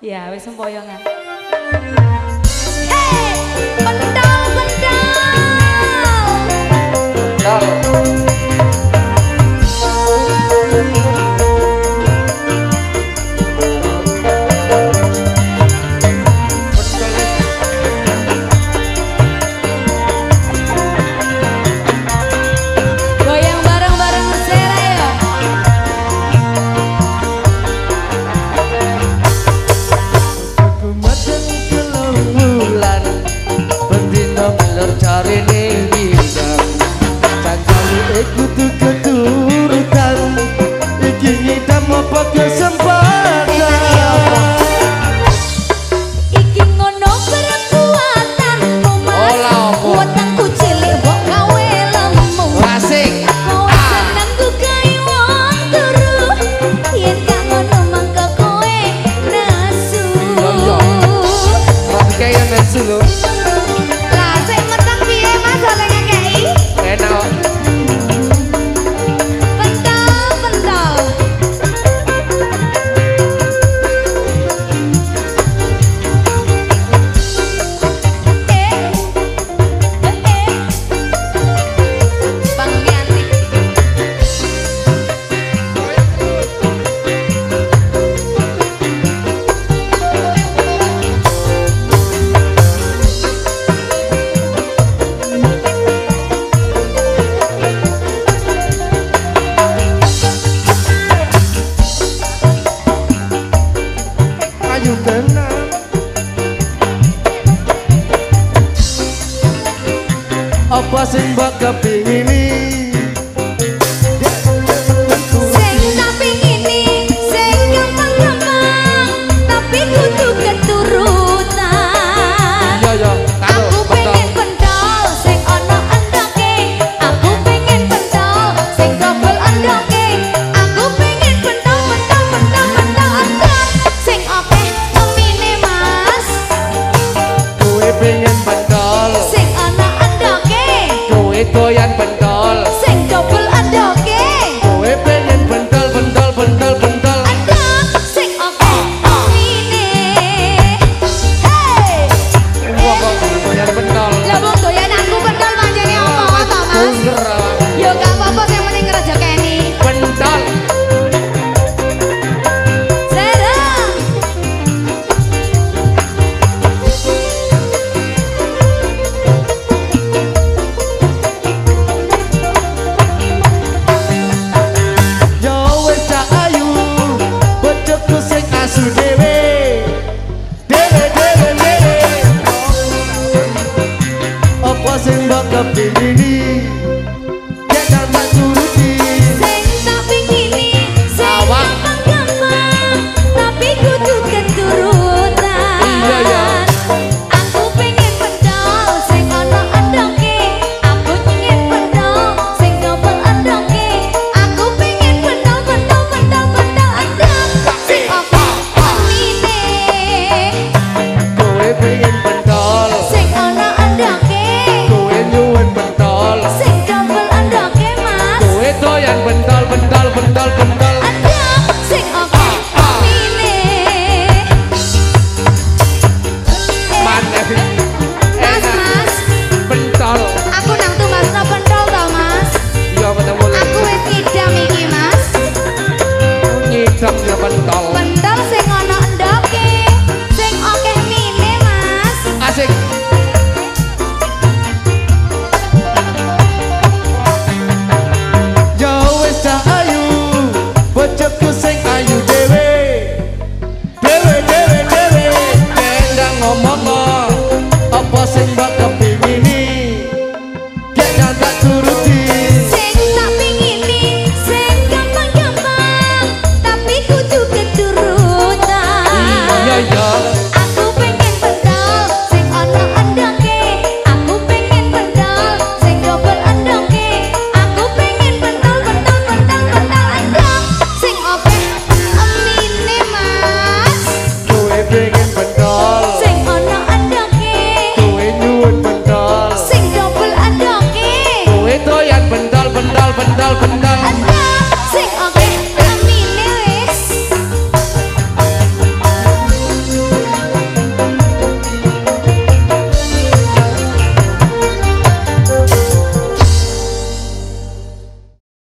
Ya, wis empoyongan. Hey, like the Apa sing mbok kepingin? Wasing bakal pinini सुरू